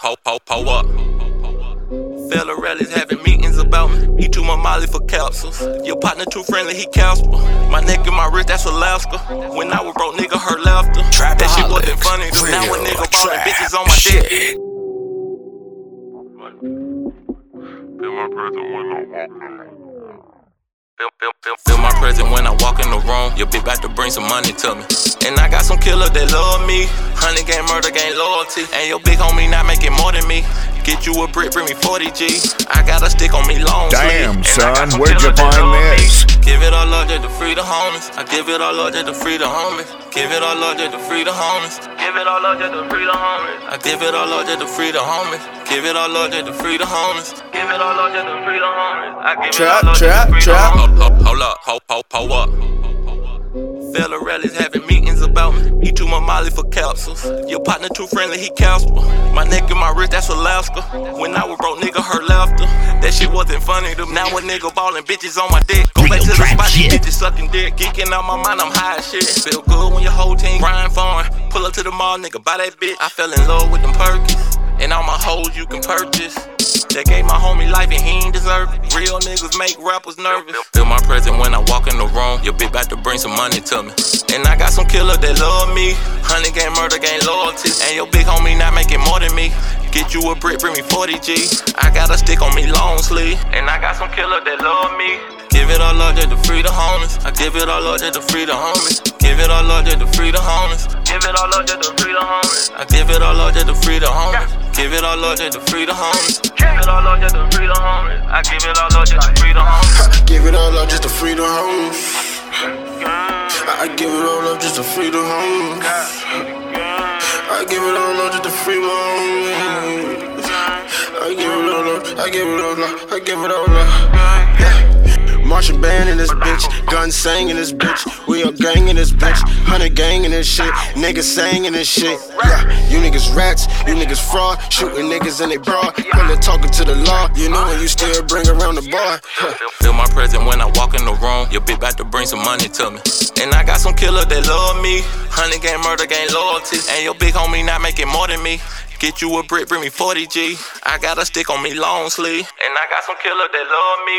po, po, po up. Fella rallies having meetings about me. He too much Molly for capsules. Your partner too friendly, he Casper. My neck and my wrist, that's Alaska. When I was broke, nigga, her laughter. That shit wasn't funny. though. Now a nigga ballin' trap bitches on my dick. shit. Feel my presence when I'm walking. Feel, feel, feel, feel my presence when I walk in the room. Your about to bring some money to me. And I got some killers that love me. Honey gang murder gang loyalty. And your big homie not making more than me. Get you a brick, bring me 40 G. I got a stick on me long Damn, sleeve. And I got son, where'd you find love me. this? Give it all up just to free the homies. I give it all up just to free the homies. Give it all up just to free the homies. Give it all up just to free the homies. I give it all up just to free the homies. Give it all up just to free the homies. Give it all up just to free the homies. I give Trap, it all up just to free trap. the homies. Hold, up, hold, hold, hold up. Fella rallies having meetings about me. He too much Molly for capsules. Your partner too friendly, he Casper. My neck and my wrist, that's Alaska. When I was broke, nigga, her laughter. That shit wasn't funny to me. Now a nigga ballin' bitches on my dick. Go back to the spot, these bitches sucking dick. Geeking out my mind, I'm high as shit. Feel good when your whole team grind foreign. Pull up to the mall, nigga, buy that bitch. I fell in love with them perkies. And all my hoes you can purchase. That gave my homie life and he ain't deserve it. Real niggas make rappers nervous. Feel my presence when I walk in the room. Your bitch about to bring some money to me. And I got some killers that love me. Honey gang murder gang loyalty. And your big homie not making more than me. Get you a brick, bring me 40 G. I got a stick on me long sleeve. And I got some killers that love me. Give it all up just to free the homies. I give it all up just to free the homies. Give it all up just to free the homies. Give it all up just to free the homies. I give it all up just to free the homies. Give it all up just to free the homies. Give it all up just to free the homies. I give it all up just to free the homies. Give it all up just to free the homes. I give it all up just to free the homes. I give it all up just to free my homies. I give it all up. I give it all up. I give it all up. Sang in this bitch, we a gang in this bitch, hundred gang in this shit, niggas sang in this shit. Yeah, you niggas rats, you niggas fraud, shooting niggas in they bra, it talking to the law, you know when you still bring around the bar. Feel my presence when I walk in the room. Your bitch about to bring some money to me. And I got some killers that love me. Honey gang murder gang loyalty. And your big homie not making more than me. Get you a brick, bring me 40 G. I got a stick on me long sleeve. And I got some killers that love me.